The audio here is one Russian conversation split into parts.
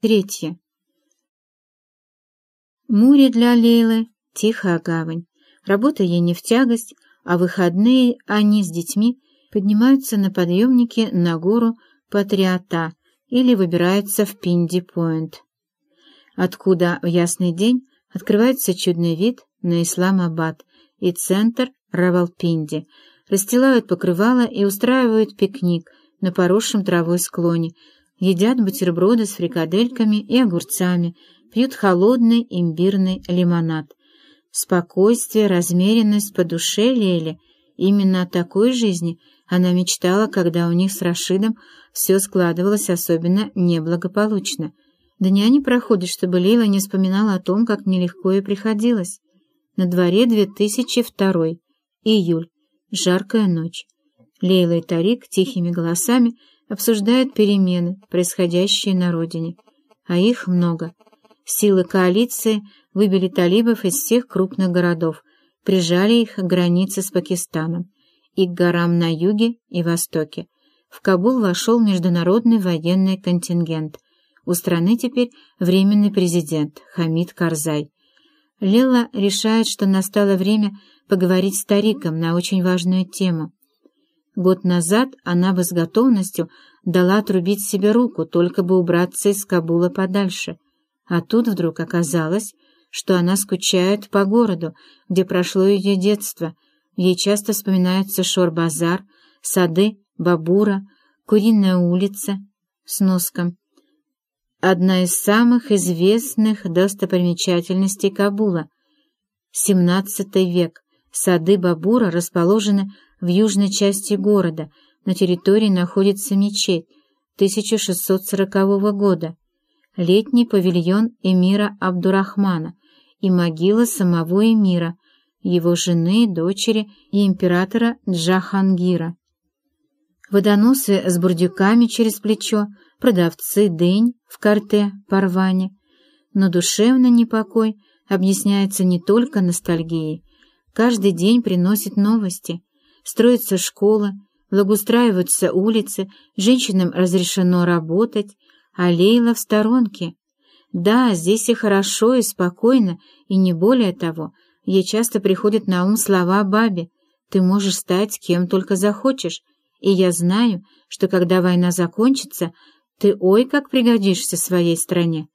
Третье. Море для Лейлы — тихая гавань. Работа ей не в тягость, а выходные они с детьми поднимаются на подъемнике на гору Патриота или выбираются в Пинди-Пойнт, откуда в ясный день открывается чудный вид на Исламабад и центр Равалпинди, расстилают покрывало и устраивают пикник на поросшем травой склоне, едят бутерброды с фрикадельками и огурцами, пьют холодный имбирный лимонад. Спокойствие, размеренность по душе Леле. Именно о такой жизни она мечтала, когда у них с Рашидом все складывалось особенно неблагополучно. Дня не проходит, чтобы Лейла не вспоминала о том, как нелегко ей приходилось. На дворе 2002 июль, жаркая ночь. Лейла и Тарик тихими голосами обсуждают перемены, происходящие на родине. А их много. Силы коалиции выбили талибов из всех крупных городов, прижали их к границе с Пакистаном и к горам на юге и востоке. В Кабул вошел международный военный контингент. У страны теперь временный президент Хамид Карзай. Лела решает, что настало время поговорить с стариком на очень важную тему — Год назад она бы с готовностью дала отрубить себе руку, только бы убраться из Кабула подальше. А тут вдруг оказалось, что она скучает по городу, где прошло ее детство. Ей часто вспоминаются Шор-базар, сады, Бабура, Куриная улица с носком. Одна из самых известных достопримечательностей Кабула. XVII век. Сады Бабура расположены в южной части города на территории находится мечеть 1640 года, летний павильон эмира Абдурахмана и могила самого эмира, его жены, дочери и императора Джахангира. Водоносы с бурдюками через плечо, продавцы дынь в карте Парване. Но душевный непокой объясняется не только ностальгией. Каждый день приносит новости — строятся школы, благоустраиваются улицы, женщинам разрешено работать, а Лейла в сторонке. Да, здесь и хорошо, и спокойно, и не более того. Ей часто приходят на ум слова бабе «Ты можешь стать кем только захочешь, и я знаю, что когда война закончится, ты ой как пригодишься своей стране».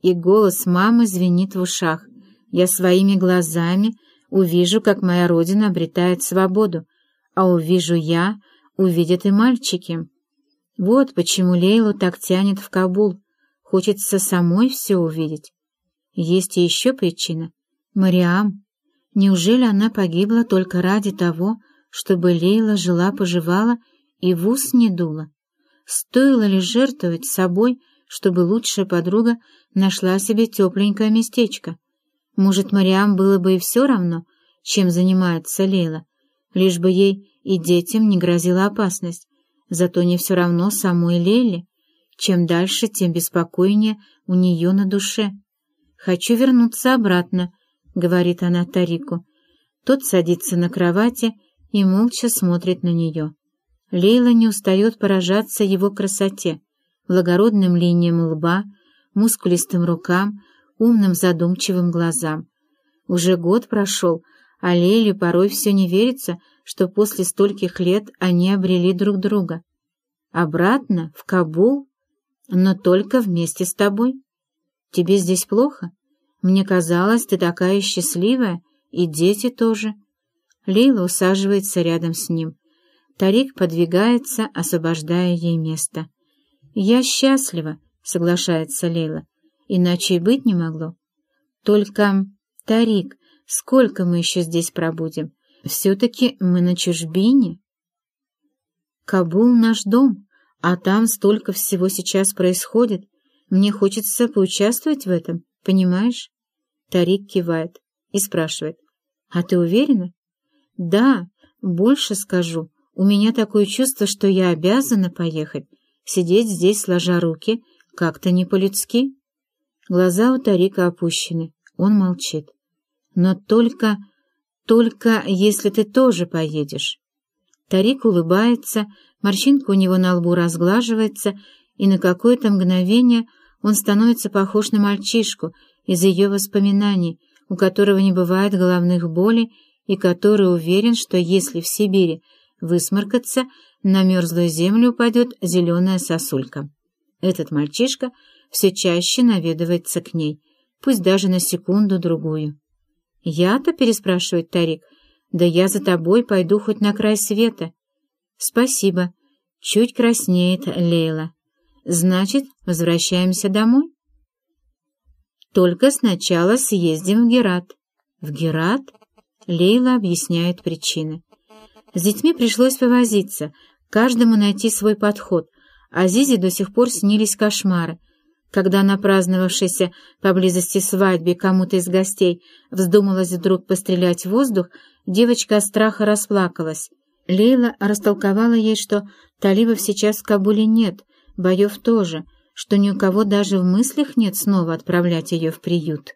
И голос мамы звенит в ушах. Я своими глазами увижу, как моя родина обретает свободу, а увижу я, увидят и мальчики. Вот почему Лейлу так тянет в Кабул. Хочется самой все увидеть. Есть и еще причина. Мариам. Неужели она погибла только ради того, чтобы Лейла жила-поживала и в ус не дула? Стоило ли жертвовать собой, чтобы лучшая подруга нашла себе тепленькое местечко? Может, Мариам было бы и все равно, чем занимается Лейла, лишь бы ей и детям не грозила опасность, зато не все равно самой Леле. Чем дальше, тем беспокойнее у нее на душе. «Хочу вернуться обратно», — говорит она Тарику. Тот садится на кровати и молча смотрит на нее. Лейла не устает поражаться его красоте, благородным линиям лба, мускулистым рукам, умным задумчивым глазам. Уже год прошел, а Лейле порой все не верится, что после стольких лет они обрели друг друга. Обратно, в Кабул, но только вместе с тобой. Тебе здесь плохо? Мне казалось, ты такая счастливая, и дети тоже. Лейла усаживается рядом с ним. Тарик подвигается, освобождая ей место. «Я счастлива», — соглашается Лейла, — «иначе и быть не могло». «Только, Тарик, Сколько мы еще здесь пробудем? Все-таки мы на чужбине. Кабул — наш дом, а там столько всего сейчас происходит. Мне хочется поучаствовать в этом, понимаешь? Тарик кивает и спрашивает. А ты уверена? Да, больше скажу. У меня такое чувство, что я обязана поехать. Сидеть здесь, сложа руки, как-то не по-людски. Глаза у Тарика опущены. Он молчит. Но только, только если ты тоже поедешь. Тарик улыбается, морщинка у него на лбу разглаживается, и на какое-то мгновение Он становится похож на мальчишку из ее воспоминаний, у которого не бывает головных болей и который уверен, что если в Сибири высморкаться, на мерзлую землю упадет зеленая сосулька. Этот мальчишка все чаще наведывается к ней, пусть даже на секунду-другую. «Я-то?» — переспрашивает Тарик. «Да я за тобой пойду хоть на край света». «Спасибо». Чуть краснеет Лейла. «Значит, возвращаемся домой?» «Только сначала съездим в Герат». «В Герат?» Лейла объясняет причины. С детьми пришлось повозиться, каждому найти свой подход, а Зизе до сих пор снились кошмары. Когда на праздновавшейся поблизости свадьбе кому-то из гостей вздумалось вдруг пострелять в воздух, девочка от страха расплакалась. Лейла растолковала ей, что талибов сейчас в Кабуле нет, боев тоже, что ни у кого даже в мыслях нет снова отправлять ее в приют.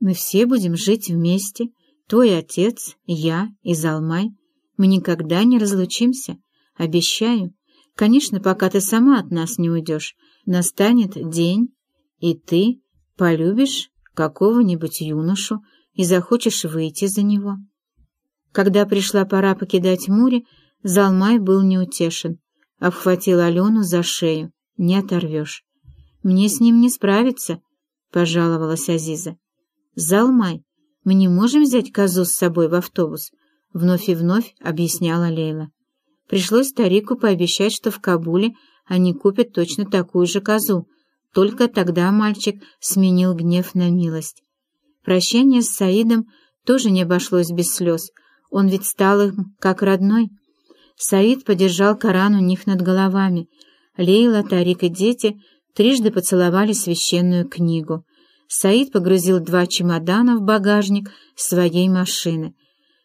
Мы все будем жить вместе, твой отец, я и Залмай. Мы никогда не разлучимся, обещаю. Конечно, пока ты сама от нас не уйдешь, настанет день, и ты полюбишь какого-нибудь юношу и захочешь выйти за него. Когда пришла пора покидать море, Залмай был неутешен, обхватил Алену за шею, не оторвешь. «Мне с ним не справиться», — пожаловалась Азиза. «Залмай, мы не можем взять козу с собой в автобус», — вновь и вновь объясняла Лейла. Пришлось старику пообещать, что в Кабуле они купят точно такую же козу. Только тогда мальчик сменил гнев на милость. Прощание с Саидом тоже не обошлось без слез. Он ведь стал им как родной. Саид подержал Коран у них над головами. Лейла, Тарик и дети трижды поцеловали священную книгу. Саид погрузил два чемодана в багажник своей машины.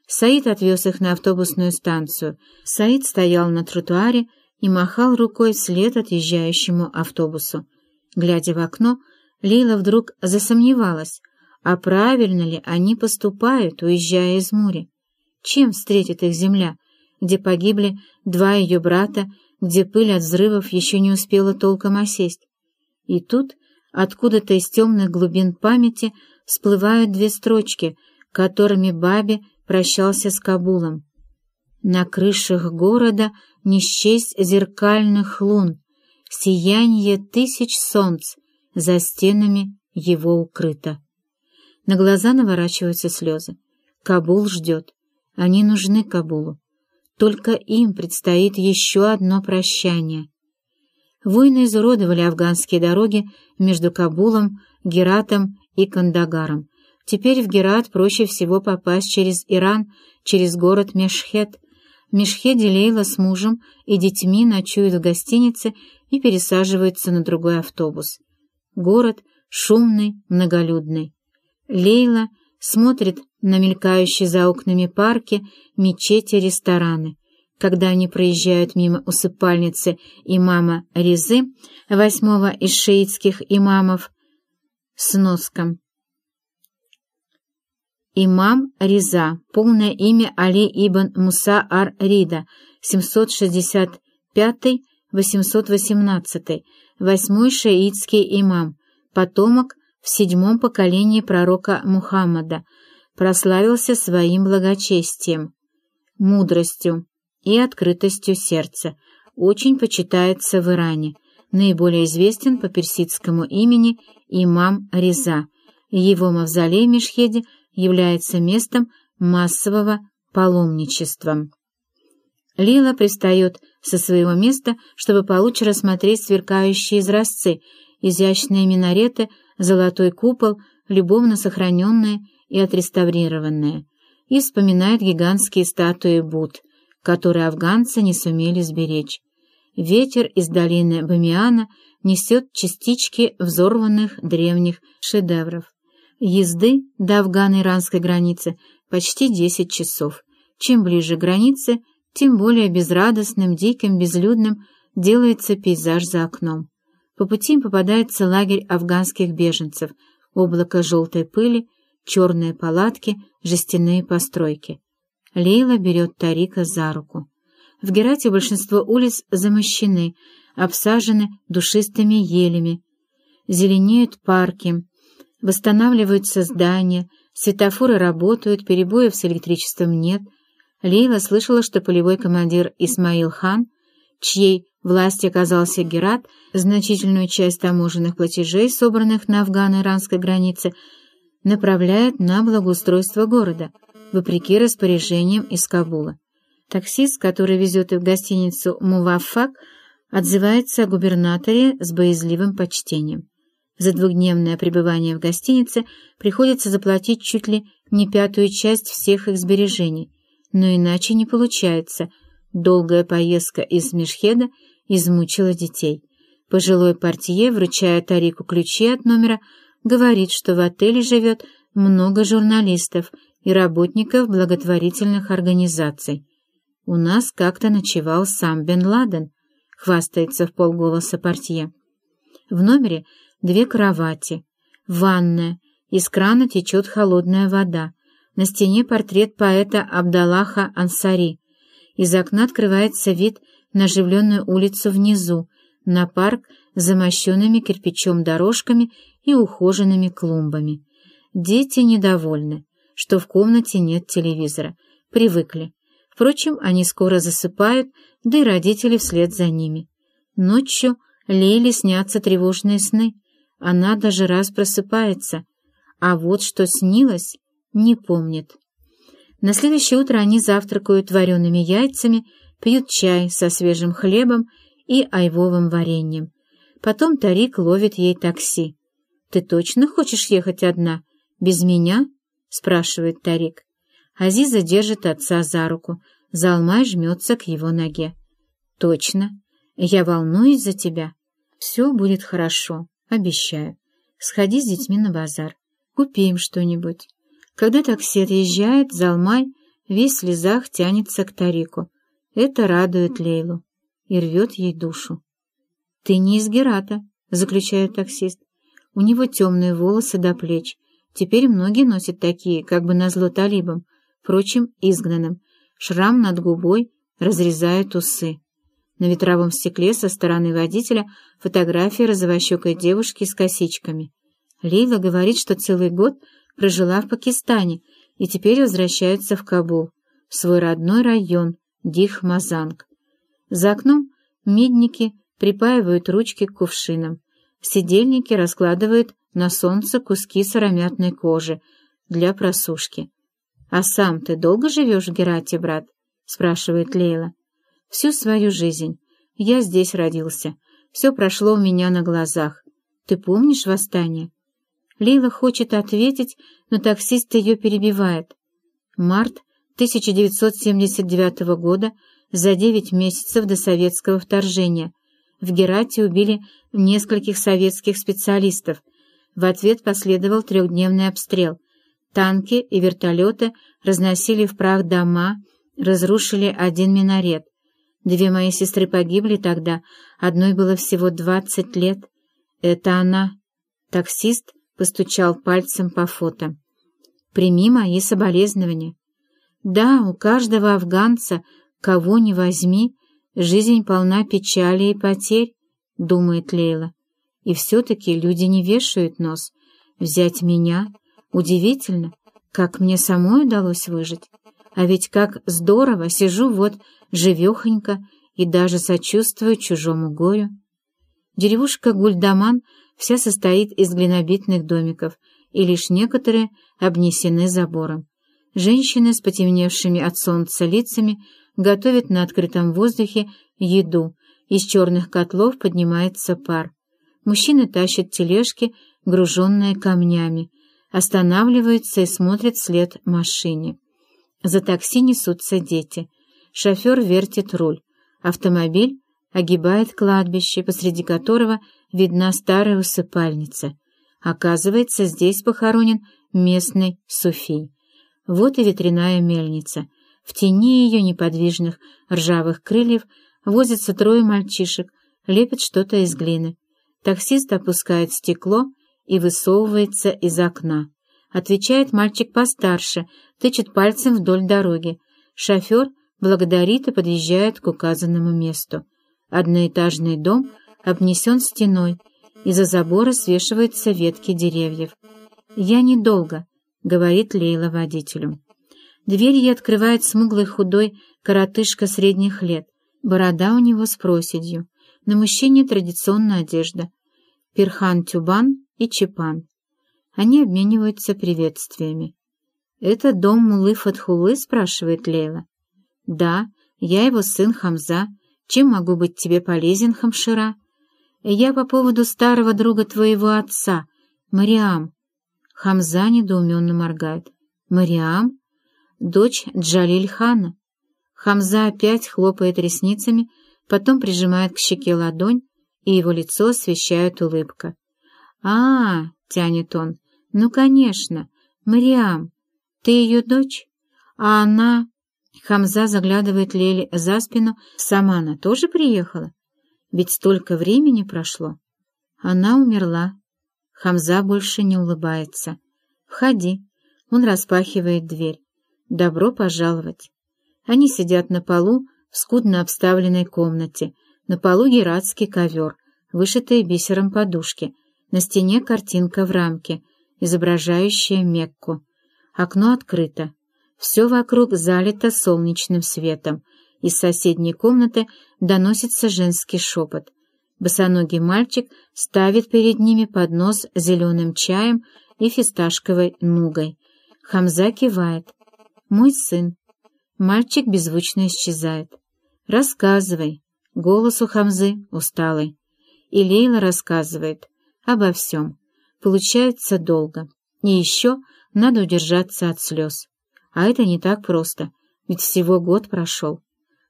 Саид отвез их на автобусную станцию. Саид стоял на тротуаре и махал рукой вслед отъезжающему автобусу. Глядя в окно, Лейла вдруг засомневалась, а правильно ли они поступают, уезжая из моря. Чем встретит их земля, где погибли два ее брата, где пыль от взрывов еще не успела толком осесть? И тут Откуда-то из темных глубин памяти всплывают две строчки, которыми Баби прощался с Кабулом. На крышах города не счесть зеркальных лун, сияние тысяч солнц, за стенами его укрыто. На глаза наворачиваются слезы. Кабул ждет. Они нужны Кабулу. Только им предстоит еще одно прощание. Войны изуродовали афганские дороги между Кабулом, Гератом и Кандагаром. Теперь в Герат проще всего попасть через Иран, через город Мешхет. В Мешхеде Лейла с мужем и детьми ночуют в гостинице и пересаживаются на другой автобус. Город шумный, многолюдный. Лейла смотрит на мелькающие за окнами парки, мечети, рестораны когда они проезжают мимо усыпальницы имама Ризы, восьмого из шиитских имамов, с носком. Имам Риза, полное имя Али ибн Муса ар-Рида, 765-818, восьмой шиитский имам, потомок в седьмом поколении пророка Мухаммада, прославился своим благочестием, мудростью, и открытостью сердца, очень почитается в Иране, наиболее известен по персидскому имени имам Риза. Его мавзолей в Мешхеде является местом массового паломничества. Лила пристает со своего места, чтобы получше рассмотреть сверкающие изразцы, изящные минареты, золотой купол, любовно сохраненные и отреставрированные, и вспоминает гигантские статуи Будд — которые афганцы не сумели сберечь. Ветер из долины Бамиана несет частички взорванных древних шедевров. Езды до афгано-иранской границы почти 10 часов. Чем ближе к границе, тем более безрадостным, диким, безлюдным делается пейзаж за окном. По пути им попадается лагерь афганских беженцев, облако желтой пыли, черные палатки, жестяные постройки. Лейла берет Тарика за руку. В Герате большинство улиц замощены, обсажены душистыми елями, зеленеют парки, восстанавливаются здания, светофоры работают, перебоев с электричеством нет. Лейла слышала, что полевой командир Исмаил хан, чьей власти оказался Герат, значительную часть таможенных платежей, собранных на афгано-иранской границе, направляет на благоустройство города, вопреки распоряжениям из Кабула. Таксист, который везет их в гостиницу «Муваффак», отзывается о губернаторе с боязливым почтением. За двухдневное пребывание в гостинице приходится заплатить чуть ли не пятую часть всех их сбережений, но иначе не получается. Долгая поездка из Мешхеда измучила детей. Пожилой портье, вручая Тарику ключи от номера, говорит, что в отеле живет много журналистов и работников благотворительных организаций. «У нас как-то ночевал сам Бен Ладен», — хвастается в полголоса портье. В номере две кровати, ванная, из крана течет холодная вода, на стене портрет поэта Абдаллаха Ансари. Из окна открывается вид на оживленную улицу внизу, на парк с замощенными кирпичом дорожками и ухоженными клумбами. Дети недовольны, что в комнате нет телевизора, привыкли. Впрочем, они скоро засыпают, да и родители вслед за ними. Ночью Лейле снятся тревожные сны. Она даже раз просыпается, а вот что снилось, не помнит. На следующее утро они завтракают вареными яйцами, пьют чай со свежим хлебом и айвовым вареньем. Потом Тарик ловит ей такси. «Ты точно хочешь ехать одна? Без меня?» — спрашивает Тарик. Азиза держит отца за руку. Залмай жмется к его ноге. «Точно. Я волнуюсь за тебя. Все будет хорошо, обещаю. Сходи с детьми на базар. Купи им что-нибудь». Когда такси отъезжает, Залмай весь в слезах тянется к Тарику. Это радует Лейлу и рвет ей душу. «Ты не из Герата», — заключает таксист. У него темные волосы до плеч. Теперь многие носят такие, как бы назло талибам, впрочем, изгнанным. Шрам над губой разрезает усы. На ветровом стекле со стороны водителя фотография розовощекой девушки с косичками. Лейла говорит, что целый год прожила в Пакистане и теперь возвращается в Кабул, в свой родной район, Дих-Мазанг. За окном медники припаивают ручки к кувшинам. Сидельники раскладывают на солнце куски сыромятной кожи для просушки. «А сам ты долго живешь в Герате, брат?» — спрашивает Лейла. «Всю свою жизнь. Я здесь родился. Все прошло у меня на глазах. Ты помнишь восстание?» Лейла хочет ответить, но таксист ее перебивает. Март 1979 года, за девять месяцев до советского вторжения — в Герате убили нескольких советских специалистов. В ответ последовал трехдневный обстрел. Танки и вертолеты разносили в прах дома, разрушили один минарет. Две мои сестры погибли тогда, одной было всего двадцать лет. Это она. Таксист постучал пальцем по фото. «Прими мои соболезнования». Да, у каждого афганца, кого ни возьми, Жизнь полна печали и потерь, — думает Лейла. И все-таки люди не вешают нос. Взять меня удивительно, как мне самой удалось выжить. А ведь как здорово сижу вот живехонько и даже сочувствую чужому горю. Деревушка Гульдаман вся состоит из глинобитных домиков, и лишь некоторые обнесены забором. Женщины с потемневшими от солнца лицами готовят на открытом воздухе еду, из черных котлов поднимается пар. Мужчины тащат тележки, груженные камнями, останавливаются и смотрят вслед машине. За такси несутся дети. Шофер вертит руль. Автомобиль огибает кладбище, посреди которого видна старая усыпальница. Оказывается, здесь похоронен местный суфий. Вот и ветряная мельница — в тени ее неподвижных ржавых крыльев возятся трое мальчишек, лепят что-то из глины. Таксист опускает стекло и высовывается из окна. Отвечает мальчик постарше, тычет пальцем вдоль дороги. Шофер благодарит и подъезжает к указанному месту. Одноэтажный дом обнесен стеной, из-за забора свешиваются ветки деревьев. «Я недолго», — говорит Лейла водителю. Дверь ей открывает смуглый худой коротышка средних лет. Борода у него с проседью. На мужчине традиционная одежда. Перхан-тюбан и чепан. Они обмениваются приветствиями. «Это дом Мулы Фатхулы?» — спрашивает Лейла. «Да, я его сын Хамза. Чем могу быть тебе полезен, Хамшира?» «Я по поводу старого друга твоего отца, Мариам». Хамза недоуменно моргает. «Мариам? Дочь Джалиль-хана?» Хамза опять хлопает ресницами, потом прижимает к щеке ладонь, и его лицо освещает улыбка. «А, -а — тянет он, — ну, конечно, Мариам, ты ее дочь? А она...» Хамза заглядывает Леле за спину. «Сама она тоже приехала? Ведь столько времени прошло. Она умерла». Хамза больше не улыбается. «Входи». Он распахивает дверь. «Добро пожаловать». Они сидят на полу в скудно обставленной комнате. На полу гератский ковер, вышитые бисером подушки. На стене картинка в рамке, изображающая Мекку. Окно открыто. Все вокруг залито солнечным светом. Из соседней комнаты доносится женский шепот. Босоногий мальчик ставит перед ними поднос с зеленым чаем и фисташковой нугой. Хамза кивает. «Мой сын». Мальчик беззвучно исчезает. «Рассказывай». Голос у Хамзы усталый. И Лейла рассказывает. Обо всем. Получается долго. И еще надо удержаться от слез. А это не так просто, ведь всего год прошел.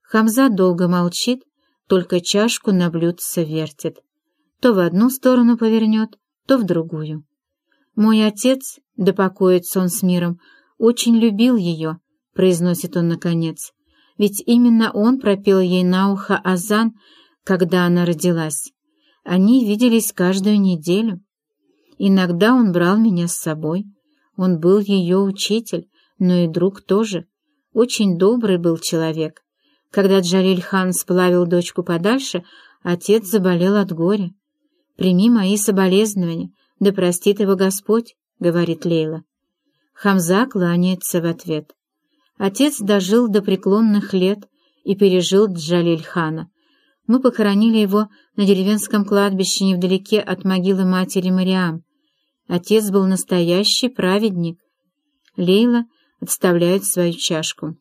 Хамза долго молчит, только чашку на блюдце вертит. То в одну сторону повернет, то в другую. «Мой отец, да покоится он с миром, очень любил ее», — произносит он наконец. «Ведь именно он пропел ей на ухо азан, когда она родилась. Они виделись каждую неделю. Иногда он брал меня с собой». Он был ее учитель, но и друг тоже. Очень добрый был человек. Когда Джалиль-хан сплавил дочку подальше, отец заболел от горя. «Прими мои соболезнования, да простит его Господь», — говорит Лейла. Хамза кланяется в ответ. Отец дожил до преклонных лет и пережил Джалиль-хана. Мы похоронили его на деревенском кладбище невдалеке от могилы матери Мариам. Отец был настоящий праведник. Лейла отставляет свою чашку.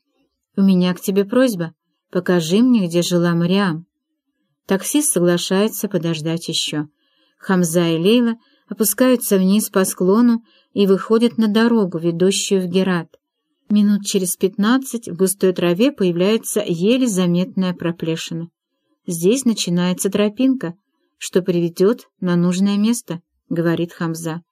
«У меня к тебе просьба. Покажи мне, где жила Мариам». Таксист соглашается подождать еще. Хамза и Лейла опускаются вниз по склону и выходят на дорогу, ведущую в Герат. Минут через пятнадцать в густой траве появляется еле заметная проплешина. Здесь начинается тропинка, что приведет на нужное место, говорит Хамза.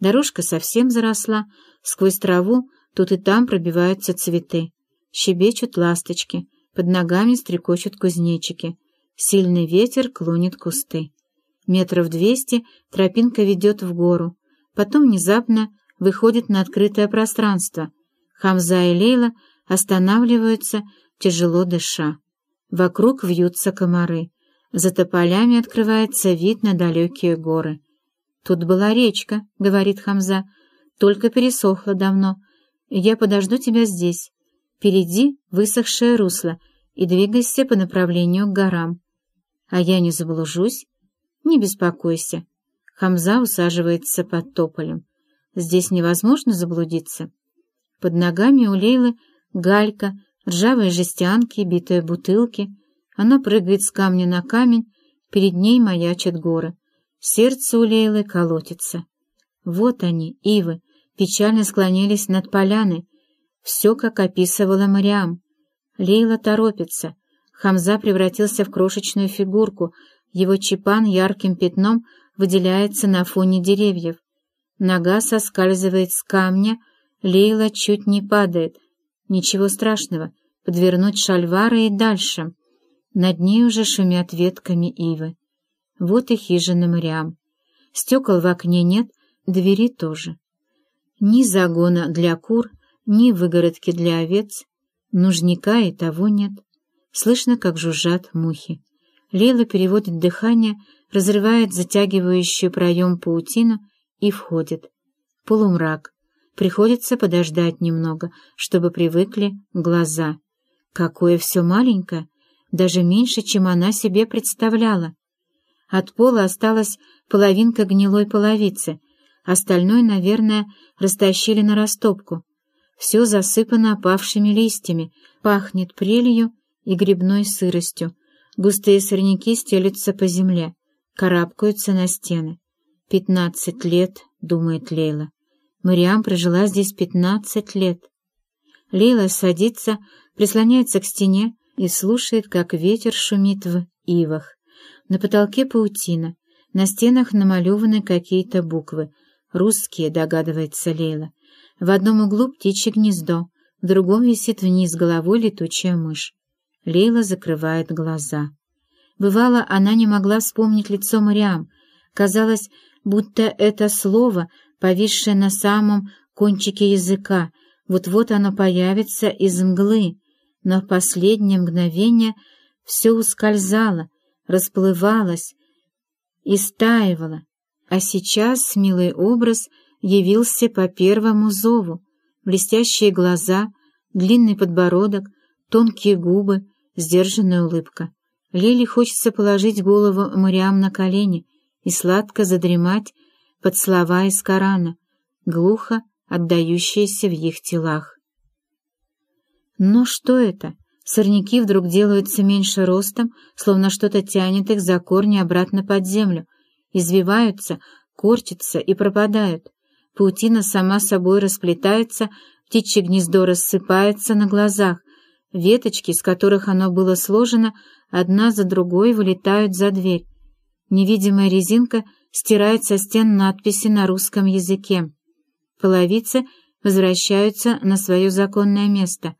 Дорожка совсем заросла, сквозь траву тут и там пробиваются цветы. Щебечут ласточки, под ногами стрекочут кузнечики. Сильный ветер клонит кусты. Метров двести тропинка ведет в гору, потом внезапно выходит на открытое пространство. Хамза и Лейла останавливаются, тяжело дыша. Вокруг вьются комары. За тополями открывается вид на далекие горы. «Тут была речка», — говорит Хамза, — «только пересохла давно. Я подожду тебя здесь. Впереди высохшее русло и двигайся по направлению к горам. А я не заблужусь? Не беспокойся». Хамза усаживается под тополем. Здесь невозможно заблудиться. Под ногами у Лейлы галька, ржавые жестянки, битые бутылки. Она прыгает с камня на камень, перед ней маячат горы. Сердце у Лейлы колотится. Вот они, ивы, печально склонились над поляной. Все, как описывала Мариам. Лейла торопится. Хамза превратился в крошечную фигурку. Его чепан ярким пятном выделяется на фоне деревьев. Нога соскальзывает с камня, Лейла чуть не падает. Ничего страшного, подвернуть шальвары и дальше. Над ней уже шумят ветками ивы. Вот и хижина Мариам. Стекол в окне нет, двери тоже. Ни загона для кур, ни выгородки для овец. Нужника и того нет. Слышно, как жужжат мухи. Лейла переводит дыхание, разрывает затягивающую проем паутину и входит. Полумрак. Приходится подождать немного, чтобы привыкли глаза. Какое все маленькое, даже меньше, чем она себе представляла. От пола осталась половинка гнилой половицы, остальное, наверное, растащили на растопку. Все засыпано опавшими листьями, пахнет прелью и грибной сыростью. Густые сорняки стелются по земле, карабкаются на стены. «Пятнадцать лет», — думает Лейла. Мариам прожила здесь пятнадцать лет. Лейла садится, прислоняется к стене и слушает, как ветер шумит в ивах. На потолке паутина, на стенах намалеваны какие-то буквы. Русские, догадывается Лейла. В одном углу птичье гнездо, в другом висит вниз головой летучая мышь. Лейла закрывает глаза. Бывало, она не могла вспомнить лицо Мариам. Казалось, будто это слово, повисшее на самом кончике языка, вот-вот оно появится из мглы, но в последнее мгновение все ускользало, расплывалось и стаивало, а сейчас милый образ явился по первому зову, блестящие глаза, длинный подбородок, тонкие губы, сдержанная улыбка. Лиле хочется положить голову Мариам на колени и сладко задремать под слова из Корана, глухо отдающиеся в их телах. Но что это? Сорняки вдруг делаются меньше ростом, словно что-то тянет их за корни обратно под землю, извиваются, корчатся и пропадают. Паутина сама собой расплетается, птичье гнездо рассыпается на глазах, веточки, из которых оно было сложено, одна за другой вылетают за дверь. Невидимая резинка стирает со стен надписи на русском языке. Половицы возвращаются на свое законное место.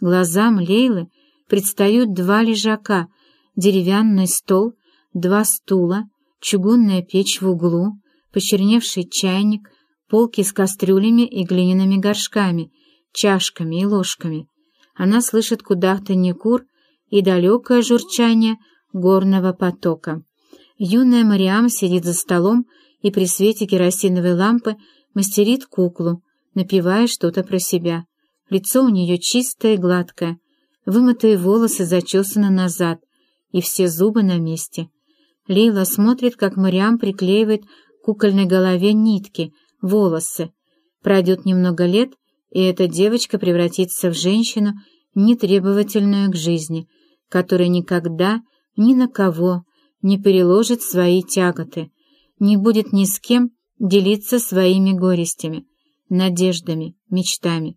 Глазам Лейлы предстают два лежака, деревянный стол, два стула, чугунная печь в углу, почерневший чайник, полки с кастрюлями и глиняными горшками, чашками и ложками. Она слышит куда-то кур и далекое журчание горного потока. Юная Мариам сидит за столом и при свете керосиновой лампы мастерит куклу, напевая что-то про себя. Лицо у нее чистое и гладкое, вымытые волосы зачесаны назад, и все зубы на месте. Лейла смотрит, как Мариам приклеивает к кукольной голове нитки, волосы. Пройдет немного лет, и эта девочка превратится в женщину, нетребовательную к жизни, которая никогда ни на кого не переложит свои тяготы, не будет ни с кем делиться своими горестями, надеждами, мечтами.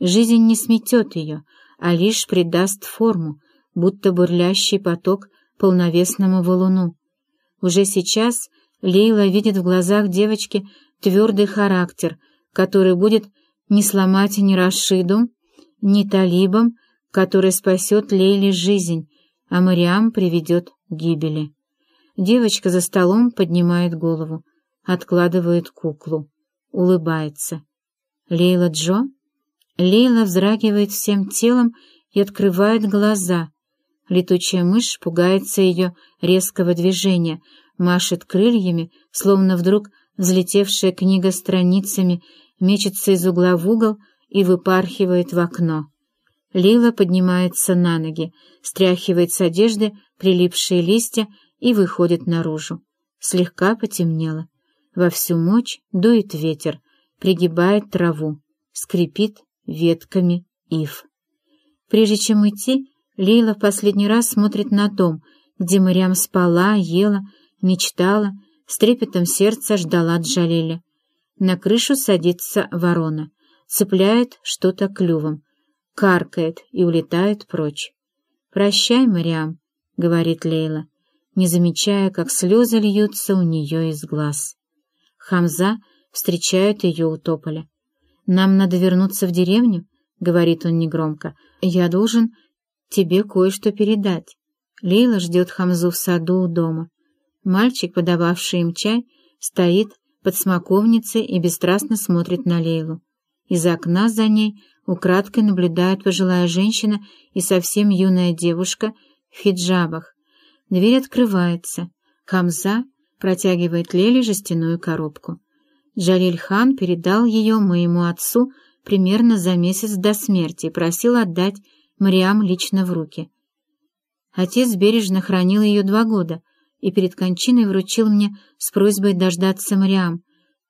Жизнь не сметет ее, а лишь придаст форму, будто бурлящий поток полновесному валуну. Уже сейчас Лейла видит в глазах девочки твердый характер, который будет не сломать ни Рашиду, ни Талибом, который спасет Лейле жизнь, а Мариам приведет к гибели. Девочка за столом поднимает голову откладывает куклу, улыбается. «Лейла Джо?» Лейла вздрагивает всем телом и открывает глаза. Летучая мышь пугается ее резкого движения, машет крыльями, словно вдруг взлетевшая книга страницами мечется из угла в угол и выпархивает в окно. Лила поднимается на ноги, стряхивает с одежды прилипшие листья и выходит наружу. Слегка потемнело. Во всю мощь дует ветер, пригибает траву, скрипит ветками ив. Прежде чем идти, Лейла в последний раз смотрит на дом, где Мариам спала, ела, мечтала, с трепетом сердца ждала Джалеля. На крышу садится ворона, цепляет что-то клювом, каркает и улетает прочь. «Прощай, Мариам», — говорит Лейла, не замечая, как слезы льются у нее из глаз. Хамза встречает ее у тополя. «Нам надо вернуться в деревню», — говорит он негромко. «Я должен тебе кое-что передать». Лейла ждет Хамзу в саду у дома. Мальчик, подававший им чай, стоит под смоковницей и бесстрастно смотрит на Лейлу. Из окна за ней украдкой наблюдает пожилая женщина и совсем юная девушка в хиджабах. Дверь открывается. Хамза протягивает Леле жестяную коробку. Джалиль хан передал ее моему отцу примерно за месяц до смерти и просил отдать Мариам лично в руки. Отец бережно хранил ее два года и перед кончиной вручил мне с просьбой дождаться Мариам.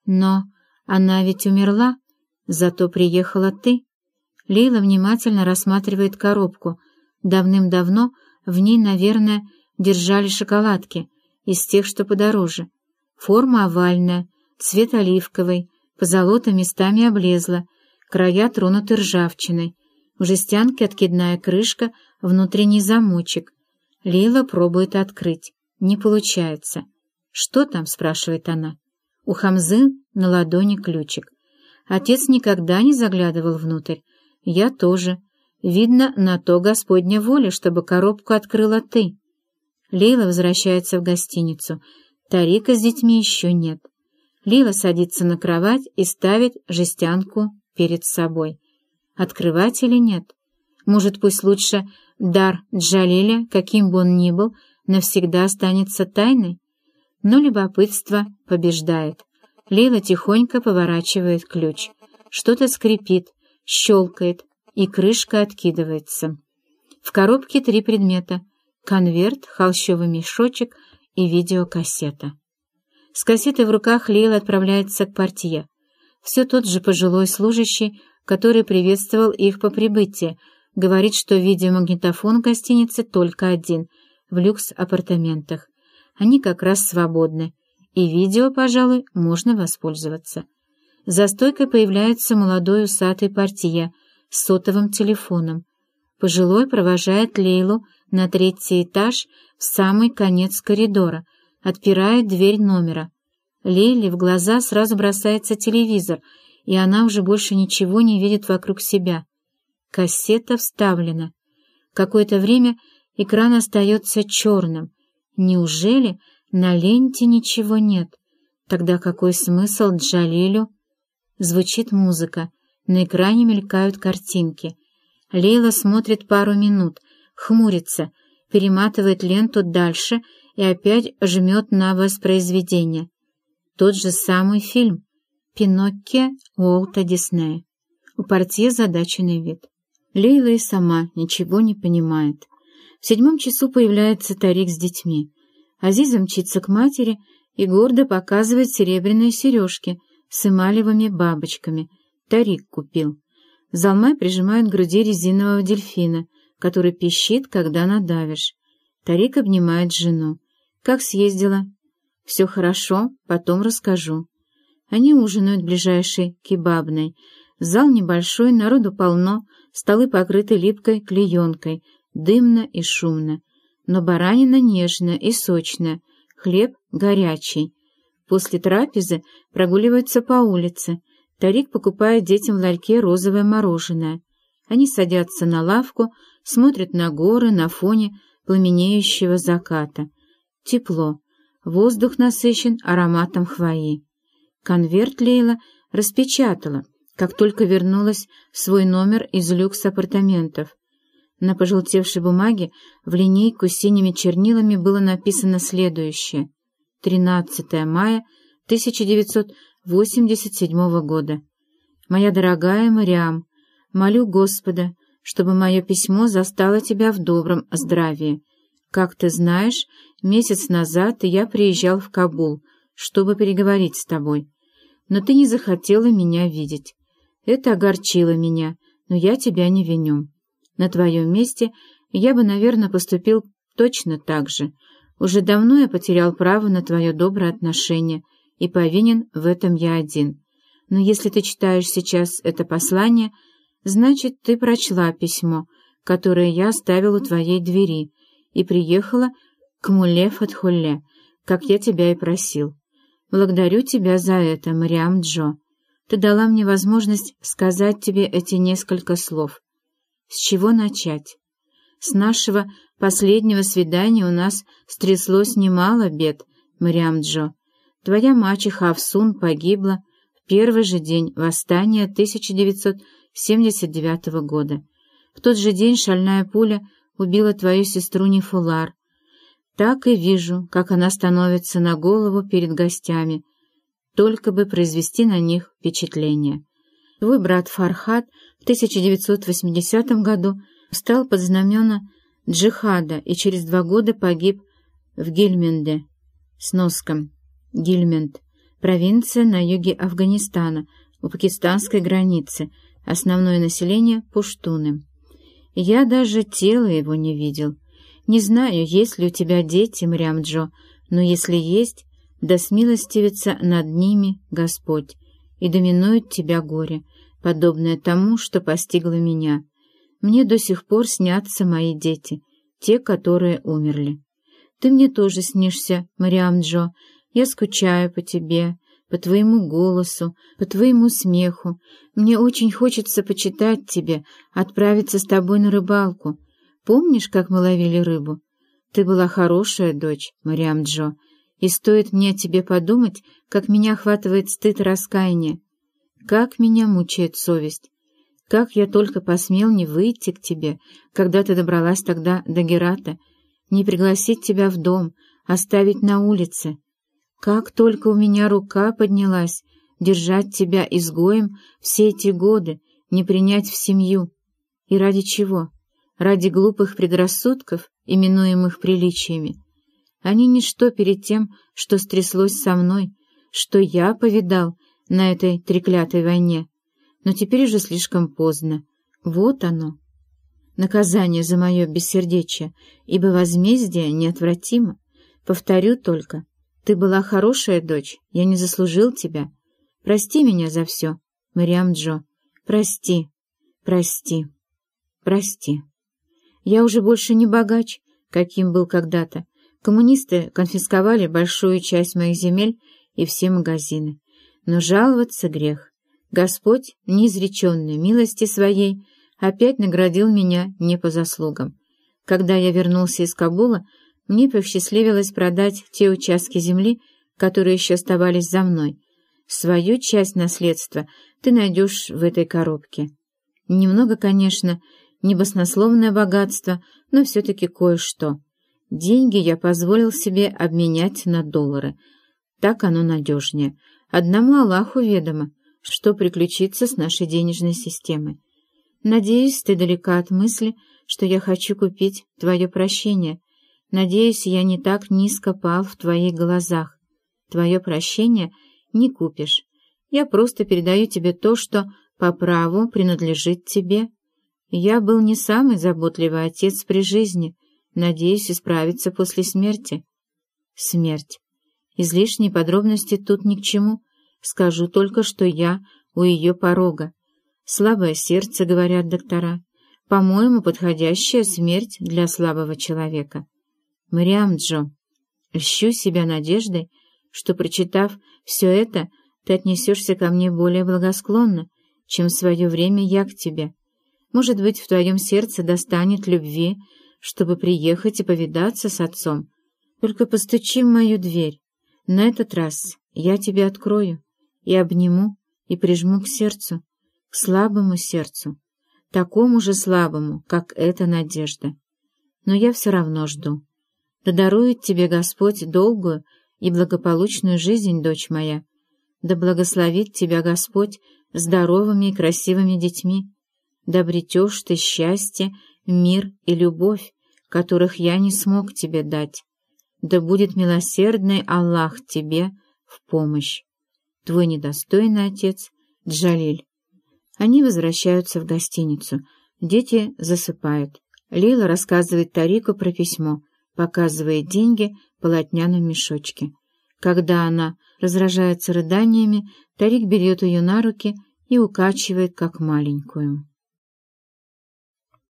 Но она ведь умерла, зато приехала ты. Лейла внимательно рассматривает коробку. Давным-давно в ней, наверное, держали шоколадки из тех, что подороже. Форма овальная, цвет оливковый, позолота местами облезла, края тронуты ржавчиной. В жестянке откидная крышка, внутренний замочек. Лейла пробует открыть. Не получается. «Что там?» — спрашивает она. У Хамзы на ладони ключик. Отец никогда не заглядывал внутрь. Я тоже. Видно, на то Господня воля, чтобы коробку открыла ты. Лейла возвращается в гостиницу. Тарика с детьми еще нет. Лила садится на кровать и ставит жестянку перед собой. Открывать или нет? Может, пусть лучше дар Джалиля, каким бы он ни был, навсегда останется тайной? Но любопытство побеждает. Лила тихонько поворачивает ключ. Что-то скрипит, щелкает, и крышка откидывается. В коробке три предмета — конверт, холщовый мешочек и видеокассета. С кассетой в руках Лейла отправляется к портье. Все тот же пожилой служащий, который приветствовал их по прибытии, говорит, что видеомагнитофон в гостинице только один, в люкс-апартаментах. Они как раз свободны, и видео, пожалуй, можно воспользоваться. За стойкой появляется молодой усатый портье с сотовым телефоном. Пожилой провожает Лейлу на третий этаж в самый конец коридора — отпирает дверь номера. Лейли в глаза сразу бросается телевизор, и она уже больше ничего не видит вокруг себя. Кассета вставлена. Какое-то время экран остается черным. Неужели на ленте ничего нет? Тогда какой смысл Джалилю? Звучит музыка. На экране мелькают картинки. Лейла смотрит пару минут, хмурится, перематывает ленту дальше — и опять жмет на воспроизведение. Тот же самый фильм «Пиноккио» Уолта Диснея. У портье задаченный вид. Лейла и сама ничего не понимает. В седьмом часу появляется Тарик с детьми. Азиза мчится к матери и гордо показывает серебряные сережки с эмалевыми бабочками. Тарик купил. Залмай прижимает к груди резинового дельфина, который пищит, когда надавишь. Тарик обнимает жену. «Как съездила?» «Все хорошо, потом расскажу». Они ужинают в ближайшей кебабной. Зал небольшой, народу полно, столы покрыты липкой клеенкой, дымно и шумно. Но баранина нежная и сочная, хлеб горячий. После трапезы прогуливаются по улице. Тарик покупает детям в ларьке розовое мороженое. Они садятся на лавку, смотрят на горы на фоне пламенеющего заката. Тепло. Воздух насыщен ароматом хвои. Конверт Лейла распечатала, как только вернулась в свой номер из люкс-апартаментов. На пожелтевшей бумаге в линейку с синими чернилами было написано следующее. 13 мая 1987 года. «Моя дорогая Мариам, молю Господа, чтобы мое письмо застало тебя в добром здравии. Как ты знаешь, месяц назад я приезжал в Кабул, чтобы переговорить с тобой. Но ты не захотела меня видеть. Это огорчило меня, но я тебя не виню. На твоем месте я бы, наверное, поступил точно так же. Уже давно я потерял право на твое доброе отношение, и повинен в этом я один. Но если ты читаешь сейчас это послание — Значит, ты прочла письмо, которое я оставил у твоей двери, и приехала к Муле Фатхулле, как я тебя и просил. Благодарю тебя за это, Мариам Джо. Ты дала мне возможность сказать тебе эти несколько слов. С чего начать? С нашего последнего свидания у нас стряслось немало бед, Мариам Джо. Твоя мачеха Авсун погибла в первый же день восстания 1900 79 -го года. В тот же день шальная пуля убила твою сестру Нефулар. Так и вижу, как она становится на голову перед гостями, только бы произвести на них впечатление. Твой брат Фархат в 1980 году встал под знамена джихада и через два года погиб в Гельменде, Сноском, Гильмент, провинция на юге Афганистана, у пакистанской границы, основное население — пуштуны. Я даже тело его не видел. Не знаю, есть ли у тебя дети, Мрям Джо, но если есть, да смилостивится над ними Господь, и доминует тебя горе, подобное тому, что постигло меня. Мне до сих пор снятся мои дети, те, которые умерли. Ты мне тоже снишься, Мариам Джо. Я скучаю по тебе, по твоему голосу, по твоему смеху. Мне очень хочется почитать тебе, отправиться с тобой на рыбалку. Помнишь, как мы ловили рыбу? Ты была хорошая дочь, Мариам Джо, и стоит мне о тебе подумать, как меня охватывает стыд и раскаяние. Как меня мучает совесть. Как я только посмел не выйти к тебе, когда ты добралась тогда до Герата, не пригласить тебя в дом, оставить на улице. Как только у меня рука поднялась держать тебя изгоем все эти годы, не принять в семью. И ради чего? Ради глупых предрассудков, именуемых приличиями. Они ничто перед тем, что стряслось со мной, что я повидал на этой треклятой войне. Но теперь уже слишком поздно. Вот оно. Наказание за мое бессердечие, ибо возмездие неотвратимо. Повторю только, ты была хорошая дочь, я не заслужил тебя. Прости меня за все, Мариам Джо. Прости, прости, прости. Я уже больше не богач, каким был когда-то. Коммунисты конфисковали большую часть моих земель и все магазины. Но жаловаться грех. Господь, неизреченной милости своей, опять наградил меня не по заслугам. Когда я вернулся из Кабула, мне посчастливилось продать те участки земли, которые еще оставались за мной. Свою часть наследства ты найдешь в этой коробке. Немного, конечно, не баснословное богатство, но все-таки кое-что. Деньги я позволил себе обменять на доллары. Так оно надежнее. Одному Аллаху ведомо, что приключится с нашей денежной системой. Надеюсь, ты далека от мысли, что я хочу купить твое прощение. Надеюсь, я не так низко пал в твоих глазах. Твое прощение не купишь. Я просто передаю тебе то, что по праву принадлежит тебе. Я был не самый заботливый отец при жизни. Надеюсь исправиться после смерти. Смерть. Излишние подробности тут ни к чему. Скажу только, что я у ее порога. Слабое сердце, говорят доктора. По-моему, подходящая смерть для слабого человека. Мариам Джо, льщу себя надеждой, что, прочитав все это, ты отнесешься ко мне более благосклонно, чем в свое время я к тебе. Может быть, в твоем сердце достанет любви, чтобы приехать и повидаться с отцом. Только постучи в мою дверь. На этот раз я тебе открою и обниму и прижму к сердцу к слабому сердцу, такому же слабому, как эта надежда. Но я все равно жду. Да дарует тебе Господь долгую и благополучную жизнь, дочь моя. Да благословит тебя Господь здоровыми и красивыми детьми. Да ты счастье, мир и любовь, которых я не смог тебе дать. Да будет милосердный Аллах тебе в помощь. Твой недостойный отец Джалиль. Они возвращаются в гостиницу. Дети засыпают. Лила рассказывает Тарику про письмо, показывает деньги в полотняном мешочке. Когда она разражается рыданиями, Тарик берет ее на руки и укачивает, как маленькую.